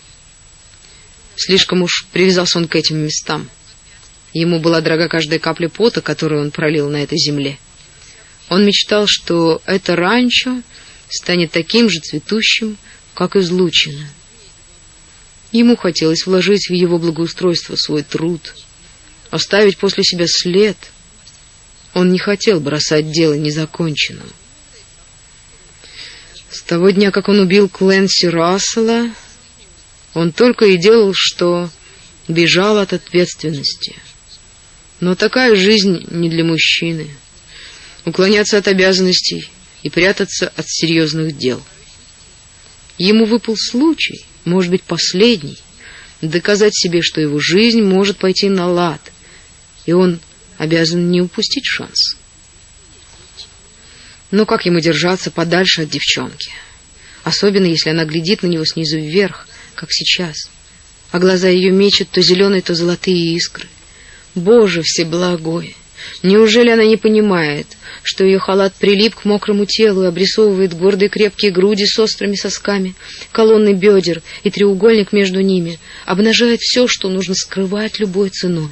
Слишком уж привязался он к этим местам. Ему была дорога каждая капля пота, которую он пролил на этой земле. Он мечтал, что это ранчо станет таким же цветущим, как излучина. Ему хотелось вложить в его благоустройство свой труд, оставить после себя след. Он не хотел бросать дело незаконченным. С того дня, как он убил Кленси Рассела, он только и делал, что бежал от ответственности. Но такая жизнь не для мужчины. Уклоняться от обязанностей и прятаться от серьезных дел. Ему выпал случай — может быть, последний, доказать себе, что его жизнь может пойти на лад, и он обязан не упустить шанс. Но как ему держаться подальше от девчонки? Особенно, если она глядит на него снизу вверх, как сейчас, а глаза ее мечут то зеленые, то золотые искры. Боже всеблагой! Неужели она не понимает, что ее халат прилип к мокрому телу и обрисовывает гордые крепкие груди с острыми сосками, колонны бедер и треугольник между ними, обнажает все, что нужно скрывать любой ценой?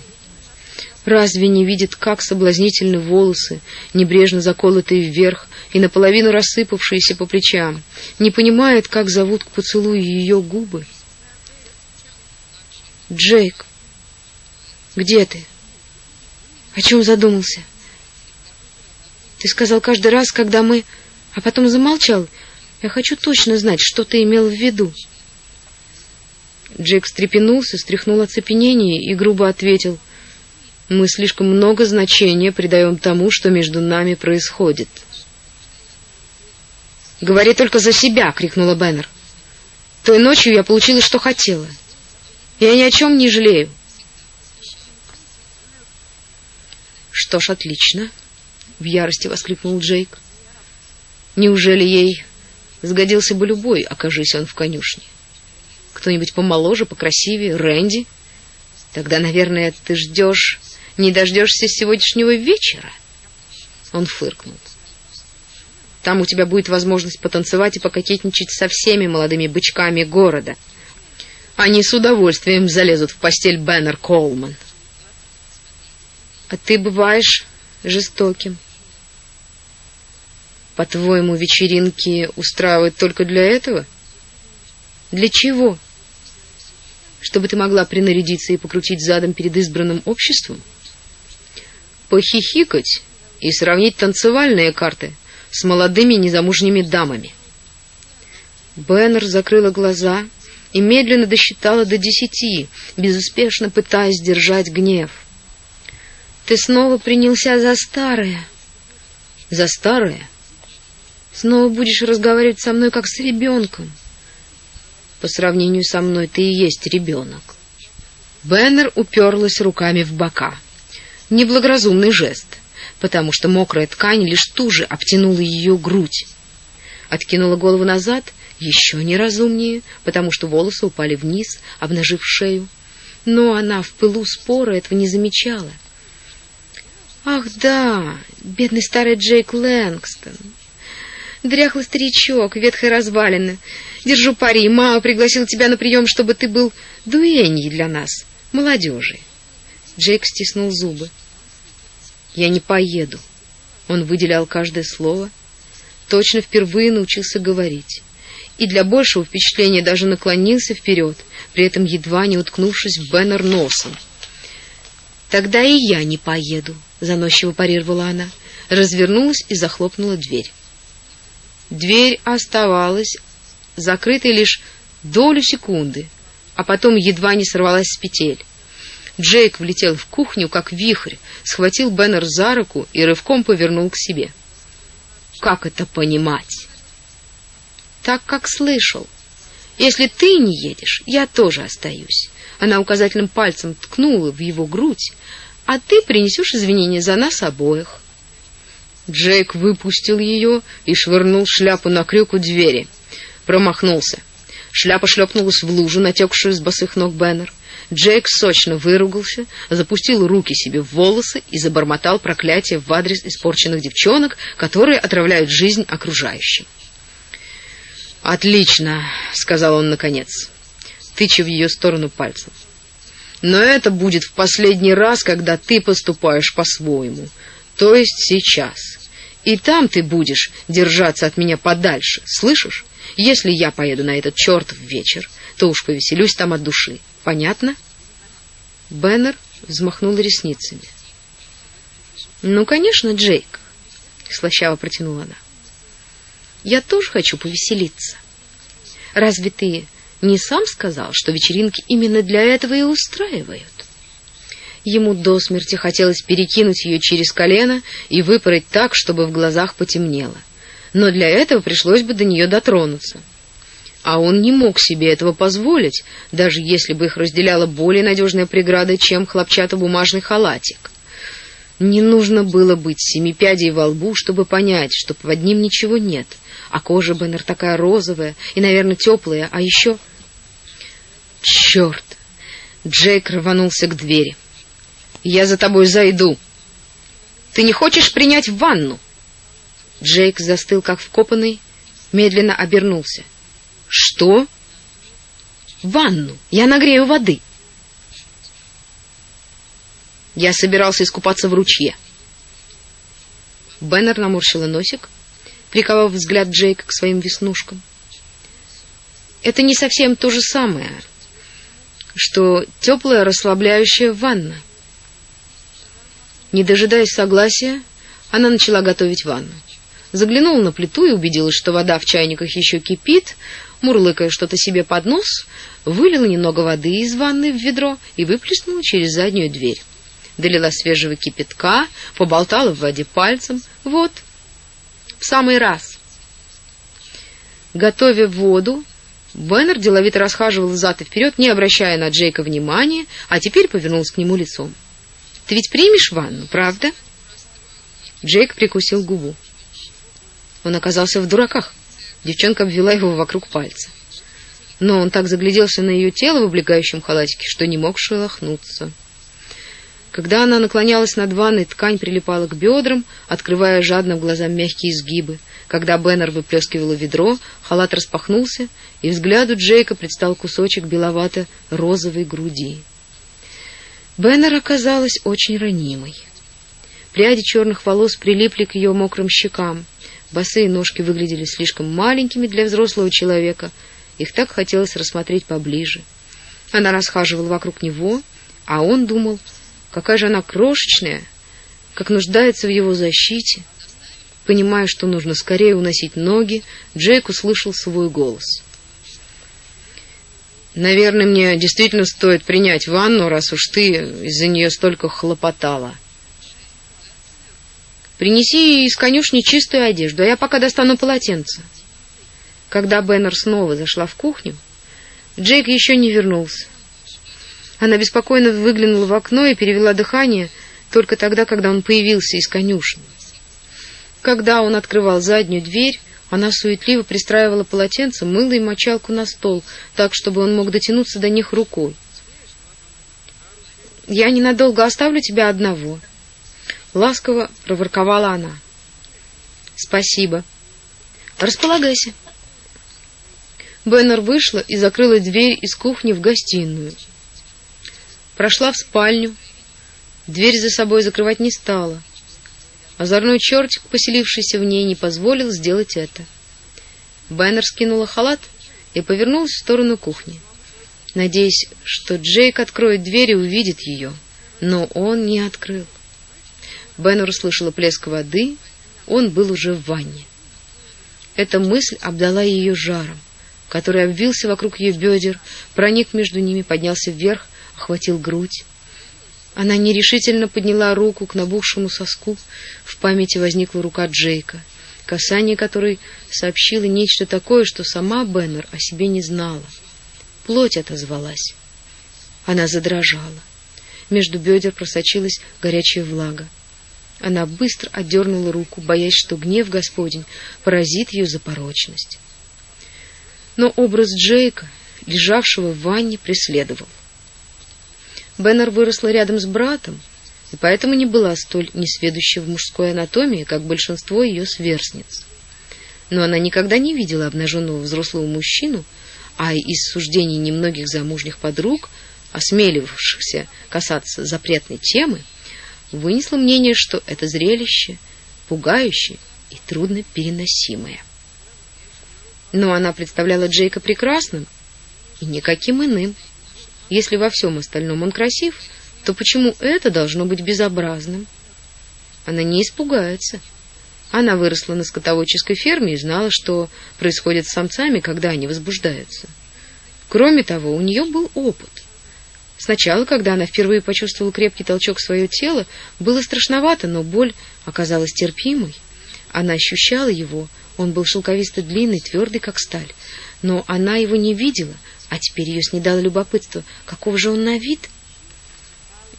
Разве не видит, как соблазнительны волосы, небрежно заколотые вверх и наполовину рассыпавшиеся по плечам? Не понимает, как зовут к поцелую ее губы? Джейк, где ты? О чем задумался? Ты сказал каждый раз, когда мы... А потом замолчал. Я хочу точно знать, что ты имел в виду. Джек встрепенулся, стряхнул оцепенение и грубо ответил. Мы слишком много значения придаем тому, что между нами происходит. «Говори только за себя!» — крикнула Беннер. «Той ночью я получила, что хотела. Я ни о чем не жалею. Что ж, отлично, в ярости воскликнул Джейк. Неужели ей сгодился бы любой, окажись он в конюшне? Кто-нибудь помоложе, покрасивее, Рэнди? Тогда, наверное, ты ждешь, не дождешься сегодняшнего вечера. Он фыркнул. Там у тебя будет возможность потанцевать и пококетничать со всеми молодыми бычками города. Они с удовольствием залезут в постель Беннер Колман. А ты бываешь жестоким. По-твоему, вечеринки устраивают только для этого? Для чего? Чтобы ты могла принарядиться и покрутить задом перед избранным обществом? Похихикать и сравнить танцевальные карты с молодыми незамужними дамами. Беннер закрыла глаза и медленно досчитала до десяти, безуспешно пытаясь сдержать гнев. Ты снова принялся за старое. За старое? Снова будешь разговаривать со мной как с ребенком. По сравнению со мной ты и есть ребенок. Беннер уперлась руками в бока. Неблагоразумный жест, потому что мокрая ткань лишь туже обтянула ее грудь. Откинула голову назад, еще неразумнее, потому что волосы упали вниз, обнажив шею. Но она в пылу спора этого не замечала. Ах да, бедный старый Джейк Лэнгстон. Дряхлый старичок, ветхой развалины. Держу пари, мама пригласил тебя на прием, чтобы ты был дуэньей для нас, молодежи. Джейк стиснул зубы. Я не поеду. Он выделял каждое слово, точно впервые научился говорить. И для большего впечатления даже наклонился вперед, при этом едва не уткнувшись в Беннер носом. Тогда и я не поеду, заносчиво парировала она, развернулась и захлопнула дверь. Дверь оставалась закрытой лишь долю секунды, а потом едва не сорвалась с петель. Джейк влетел в кухню, как вихрь, схватил Беннер за руку и рывком повернул к себе. «Как это понимать?» «Так, как слышал. Если ты не едешь, я тоже остаюсь». Она указательным пальцем ткнула в его грудь, «а ты принесешь извинения за нас обоих». Джейк выпустил ее и швырнул шляпу на крюк у двери. Промахнулся. Шляпа шлепнулась в лужу, натекшую с босых ног Беннер. Джейк сочно выругался, запустил руки себе в волосы и забормотал проклятие в адрес испорченных девчонок, которые отравляют жизнь окружающим. «Отлично», — сказал он наконец, тыча в ее сторону пальцем. «Но это будет в последний раз, когда ты поступаешь по-своему, то есть сейчас. И там ты будешь держаться от меня подальше, слышишь? Если я поеду на этот чертов вечер, то уж повеселюсь там от души. Понятно? Беннер взмахнул ресницами. Ну, конечно, Джейк, слащаво протянула она. Я тоже хочу повеселиться. Разве ты не сам сказал, что вечеринки именно для этого и устраивают? Ему до смерти хотелось перекинуть ее через колено и выпороть так, чтобы в глазах потемнело. Но для этого пришлось бы до нее дотронуться а он не мог себе этого позволить, даже если бы их разделяла более надежная преграда, чем хлопчатобумажный халатик. Не нужно было быть семипядей во лбу, чтобы понять, что под ним ничего нет, а кожа Беннер такая розовая и, наверное, теплая, а еще... Черт! Джейк рванулся к двери. «Я за тобой зайду!» «Ты не хочешь принять ванну?» Джейк застыл, как вкопанный, медленно обернулся. Что? Ванну. Я нагрею воды. Я собирался искупаться в ручье. Беннер наморщила носик, приковав взгляд Джейка к своим веснушкам. Это не совсем то же самое, что теплая расслабляющая ванна. Не дожидаясь согласия, она начала готовить ванну. Заглянула на плиту и убедилась, что вода в чайниках еще кипит, мурлыкая что-то себе под нос, вылила немного воды из ванны в ведро и выплеснула через заднюю дверь. Долила свежего кипятка, поболтала в воде пальцем. Вот, в самый раз. Готовя воду, Беннер деловито расхаживал взад и вперед, не обращая на Джейка внимания, а теперь повернулся к нему лицом. «Ты ведь примешь ванну, правда?» Джейк прикусил губу. Он оказался в дураках. Девчонка обвела его вокруг пальца. Но он так загляделся на ее тело в облегающем халатике, что не мог шелохнуться. Когда она наклонялась над ванной, ткань прилипала к бедрам, открывая жадным глазам мягкие изгибы. Когда Беннер выплескивала ведро, халат распахнулся, и взгляду Джейка предстал кусочек беловато-розовой груди. Беннер оказалась очень ранимой. Пряди черных волос прилипли к ее мокрым щекам. Босые ножки выглядели слишком маленькими для взрослого человека. Их так хотелось рассмотреть поближе. Она расхаживала вокруг него, а он думал, какая же она крошечная, как нуждается в его защите. Понимая, что нужно скорее уносить ноги, Джейк услышал свой голос. «Наверное, мне действительно стоит принять ванну, раз уж ты из-за нее столько хлопотала». «Принеси из конюшни чистую одежду, а я пока достану полотенце». Когда Беннер снова зашла в кухню, Джейк еще не вернулся. Она беспокойно выглянула в окно и перевела дыхание только тогда, когда он появился из конюшни. Когда он открывал заднюю дверь, она суетливо пристраивала полотенце, мыло и мочалку на стол, так, чтобы он мог дотянуться до них рукой. «Я ненадолго оставлю тебя одного», — ласково проворковала она. «Спасибо. Располагайся». Беннер вышла и закрыла дверь из кухни в гостиную. Прошла в спальню, дверь за собой закрывать не стала — Озорной чертик, поселившийся в ней, не позволил сделать это. Бэннер скинула халат и повернулась в сторону кухни, надеясь, что Джейк откроет дверь и увидит ее, но он не открыл. Бэннер услышала плеск воды, он был уже в ванне. Эта мысль обдала ее жаром, который обвился вокруг ее бедер, проник между ними, поднялся вверх, охватил грудь. Она нерешительно подняла руку к набухшему соску. В памяти возникла рука Джейка, касание которой сообщило нечто такое, что сама Беннер о себе не знала. Плоть отозвалась. Она задрожала. Между бедер просочилась горячая влага. Она быстро отдернула руку, боясь, что гнев Господень поразит ее за порочность. Но образ Джейка, лежавшего в ванне, преследовал. Беннер выросла рядом с братом, и поэтому не была столь несведуща в мужской анатомии, как большинство ее сверстниц. Но она никогда не видела обнаженного взрослого мужчину, а из суждений немногих замужних подруг, осмеливавшихся касаться запретной темы, вынесла мнение, что это зрелище пугающее и трудно переносимое. Но она представляла Джейка прекрасным и никаким иным. Если во всем остальном он красив, то почему это должно быть безобразным? Она не испугается. Она выросла на скотоводческой ферме и знала, что происходит с самцами, когда они возбуждаются. Кроме того, у нее был опыт. Сначала, когда она впервые почувствовала крепкий толчок в свое тело, было страшновато, но боль оказалась терпимой. Она ощущала его, он был шелковисто длинный, твердый, как сталь, но она его не видела, а теперь ее снедало любопытство, каков же он на вид.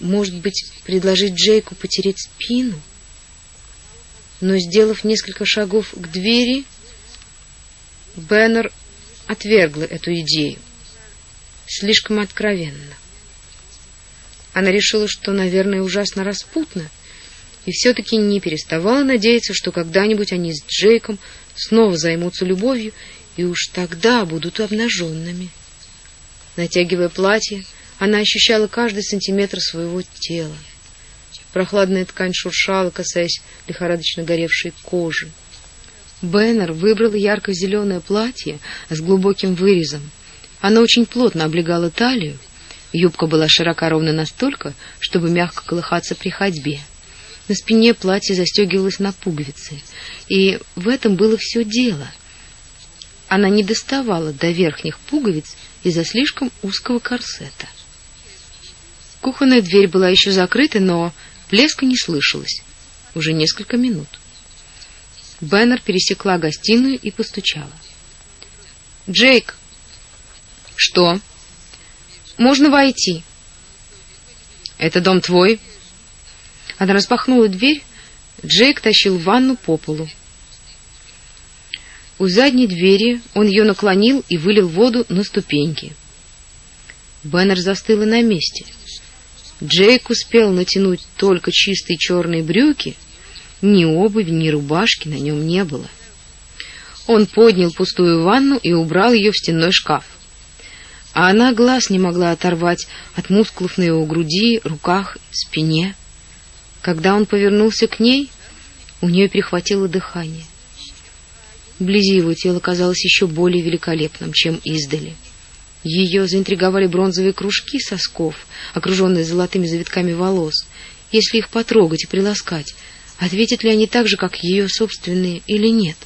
Может быть, предложить Джейку потереть спину? Но, сделав несколько шагов к двери, Беннер отвергла эту идею. Слишком откровенно. Она решила, что, наверное, ужасно распутно, и все-таки не переставала надеяться, что когда-нибудь они с Джейком снова займутся любовью, и уж тогда будут обнаженными. Натягивая платье, она ощущала каждый сантиметр своего тела. Прохладная ткань шуршала, касаясь лихорадочно горевшей кожи. Беннер выбрал ярко-зеленое платье с глубоким вырезом. Оно очень плотно облегало талию. Юбка была широка ровно настолько, чтобы мягко колыхаться при ходьбе. На спине платье застегивалось на пуговицы, и в этом было все дело. Она не доставала до верхних пуговиц из-за слишком узкого корсета. Кухонная дверь была еще закрыта, но плеска не слышалось. Уже несколько минут. Беннер пересекла гостиную и постучала. «Джейк!» «Что?» «Можно войти?» «Это дом твой?» Она распахнула дверь. Джейк тащил ванну по полу. У задней двери он ее наклонил и вылил воду на ступеньки. Беннер застыла на месте. Джейк успел натянуть только чистые черные брюки, ни обуви, ни рубашки на нем не было. Он поднял пустую ванну и убрал ее в стенной шкаф. А она глаз не могла оторвать от мускулов на его груди, руках, спине. Когда он повернулся к ней, у нее перехватило дыхание. Вблизи его тело казалось еще более великолепным, чем издали. Ее заинтриговали бронзовые кружки сосков, окруженные золотыми завитками волос. Если их потрогать и приласкать, ответят ли они так же, как ее собственные, или нет?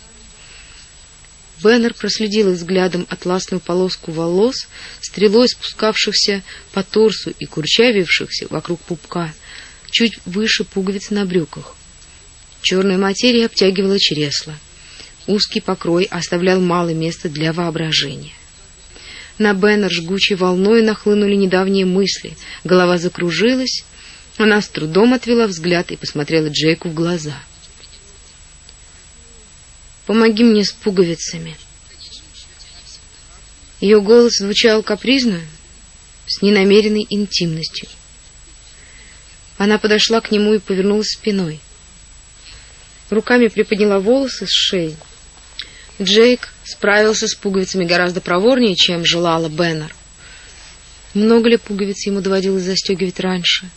Беннер проследил взглядом атласную полоску волос, стрелой спускавшихся по торсу и курчавившихся вокруг пупка, чуть выше пуговиц на брюках. Черная материя обтягивала чресла. Узкий покрой оставлял мало места для воображения. На Беннер жгучей волной нахлынули недавние мысли. Голова закружилась. Она с трудом отвела взгляд и посмотрела Джейку в глаза. «Помоги мне с пуговицами». Ее голос звучал капризно, с ненамеренной интимностью. Она подошла к нему и повернулась спиной. Руками приподняла волосы с шеи. Джейк справился с пуговицами гораздо проворнее, чем желала Беннер. Много ли пуговиц ему доводилось застегивать раньше?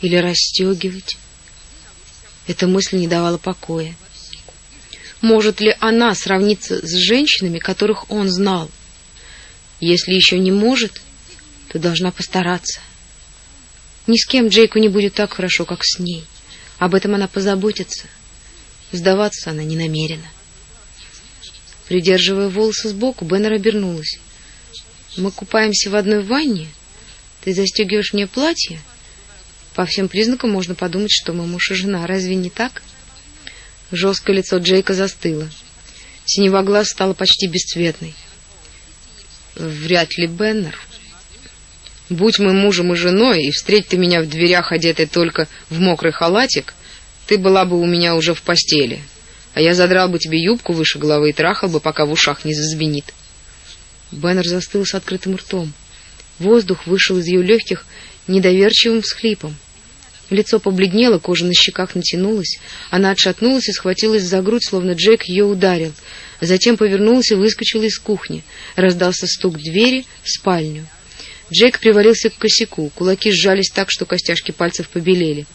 Или расстегивать? Эта мысль не давала покоя. Может ли она сравниться с женщинами, которых он знал? Если еще не может, то должна постараться. Ни с кем Джейку не будет так хорошо, как с ней. Об этом она позаботится. Сдаваться она не намерена. Придерживая волосы сбоку, Беннер обернулась. «Мы купаемся в одной ванне? Ты застегиваешь мне платье?» По всем признакам можно подумать, что мы муж и жена. Разве не так? Жесткое лицо Джейка застыло. Синева глаз стала почти бесцветной. Вряд ли Беннер. Будь мы мужем и женой, и встреть ты меня в дверях, одетой только в мокрый халатик, ты была бы у меня уже в постели, а я задрал бы тебе юбку выше головы и трахал бы, пока в ушах не зазвенит. Беннер застыл с открытым ртом. Воздух вышел из ее легких недоверчивым всхлипом. Лицо побледнело, кожа на щеках натянулась. Она отшатнулась и схватилась за грудь, словно Джек ее ударил. Затем повернулась и выскочила из кухни. Раздался стук двери в спальню. Джек привалился к косяку. Кулаки сжались так, что костяшки пальцев побелели.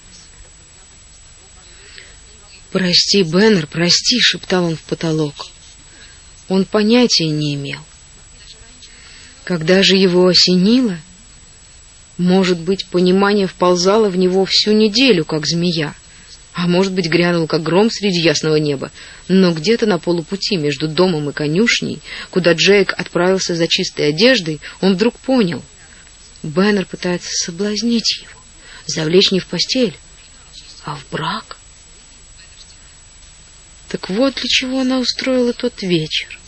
«Прости, Беннер, прости!» — шептал он в потолок. Он понятия не имел. Когда же его осенило, может быть, понимание вползало в него всю неделю, как змея, а может быть, грянул, как гром среди ясного неба, но где-то на полупути между домом и конюшней, куда Джейк отправился за чистой одеждой, он вдруг понял. Беннер пытается соблазнить его, завлечь не в постель, а в брак. Так вот для чего она устроила тот вечер.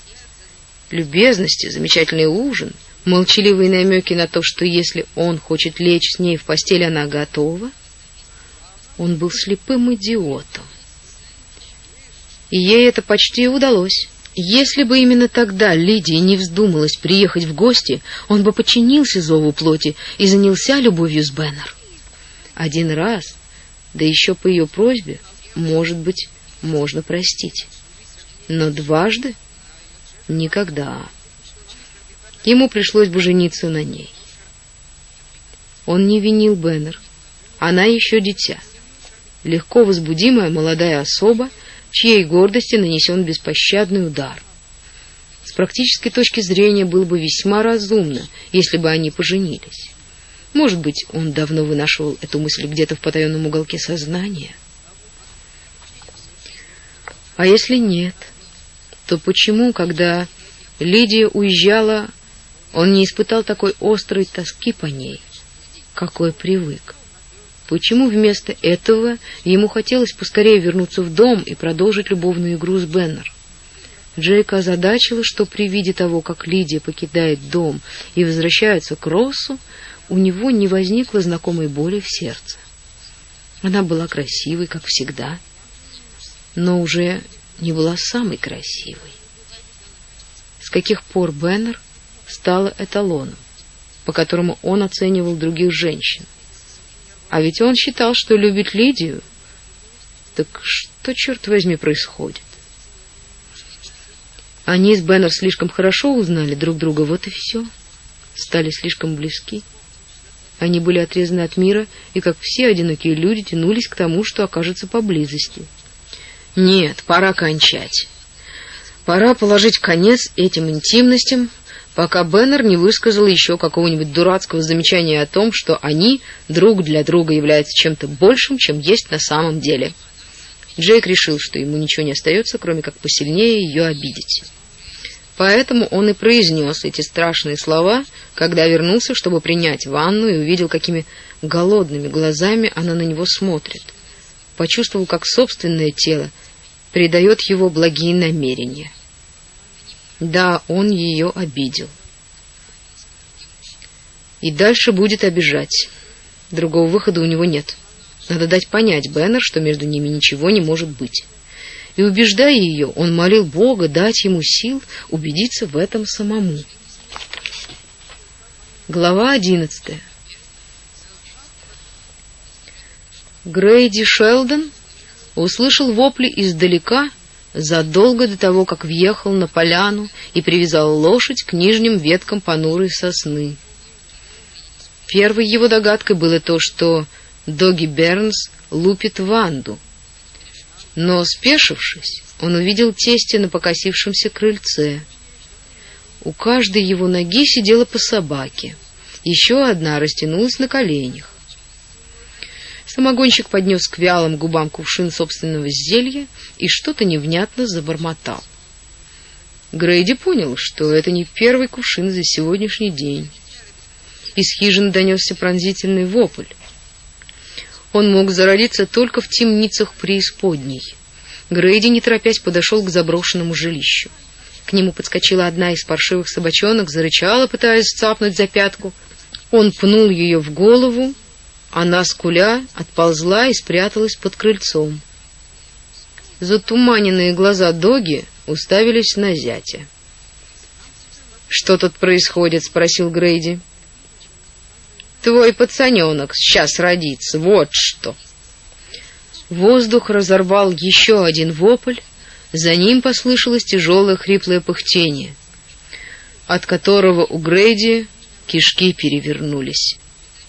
Любезности, замечательный ужин, молчаливые намеки на то, что если он хочет лечь с ней в постель, она готова. Он был слепым идиотом. И ей это почти удалось. Если бы именно тогда Лидии не вздумалась приехать в гости, он бы подчинился зову плоти и занялся любовью с Беннер. Один раз, да еще по ее просьбе, может быть, можно простить. Но дважды никогда. Ему пришлось бы жениться на ней. Он не винил Беннер. Она еще дитя. Легко возбудимая молодая особа, чьей гордости нанесен беспощадный удар. С практической точки зрения было бы весьма разумно, если бы они поженились. Может быть, он давно вынашивал эту мысль где-то в потаенном уголке сознания. А если нет, то почему, когда Лидия уезжала, он не испытал такой острой тоски по ней, какой привык? Почему вместо этого ему хотелось поскорее вернуться в дом и продолжить любовную игру с Беннер? Джейка озадачила, что при виде того, как Лидия покидает дом и возвращается к Россу, у него не возникло знакомой боли в сердце. Она была красивой, как всегда, — но уже не была самой красивой. С каких пор Беннер стала эталоном, по которому он оценивал других женщин? А ведь он считал, что любит Лидию. Так что, черт возьми, происходит? Они с Беннер слишком хорошо узнали друг друга, вот и все. Стали слишком близки. Они были отрезаны от мира, и, как все одинокие люди, тянулись к тому, что окажется поблизости. Нет, пора кончать. Пора положить конец этим интимностям, пока Беннер не высказал еще какого-нибудь дурацкого замечания о том, что они друг для друга являются чем-то большим, чем есть на самом деле. Джейк решил, что ему ничего не остается, кроме как посильнее ее обидеть. Поэтому он и произнес эти страшные слова, когда вернулся, чтобы принять ванну, и увидел, какими голодными глазами она на него смотрит. Почувствовал, как собственное тело придает его благие намерения. Да, он ее обидел. И дальше будет обижать. Другого выхода у него нет. Надо дать понять Беннер, что между ними ничего не может быть и, убеждая ее, он молил Бога дать ему сил убедиться в этом самому. Глава одиннадцатая. Грейди Шелдон услышал вопли издалека задолго до того, как въехал на поляну и привязал лошадь к нижним веткам понурой сосны. Первой его догадкой было то, что Доги Бернс лупит Ванду — но, спешившись, он увидел тестя на покосившемся крыльце. У каждой его ноги сидела по собаке. Еще одна растянулась на коленях. Самогонщик поднес к вялым губам кувшин собственного зелья и что-то невнятно забормотал. Грейди понял, что это не первый кувшин за сегодняшний день. Из хижины донесся пронзительный вопль. Он мог зародиться только в темницах преисподней. Грейди, не торопясь, подошел к заброшенному жилищу. К нему подскочила одна из паршивых собачонок, зарычала, пытаясь цапнуть за пятку. Он пнул ее в голову, она, скуля, отползла и спряталась под крыльцом. Затуманенные глаза Доги уставились на зятя. «Что тут происходит?» — спросил Грейди. Твой пацаненок сейчас родится, вот что. Воздух разорвал еще один вопль, за ним послышалось тяжелое хриплое пыхтение, от которого у Грейди кишки перевернулись.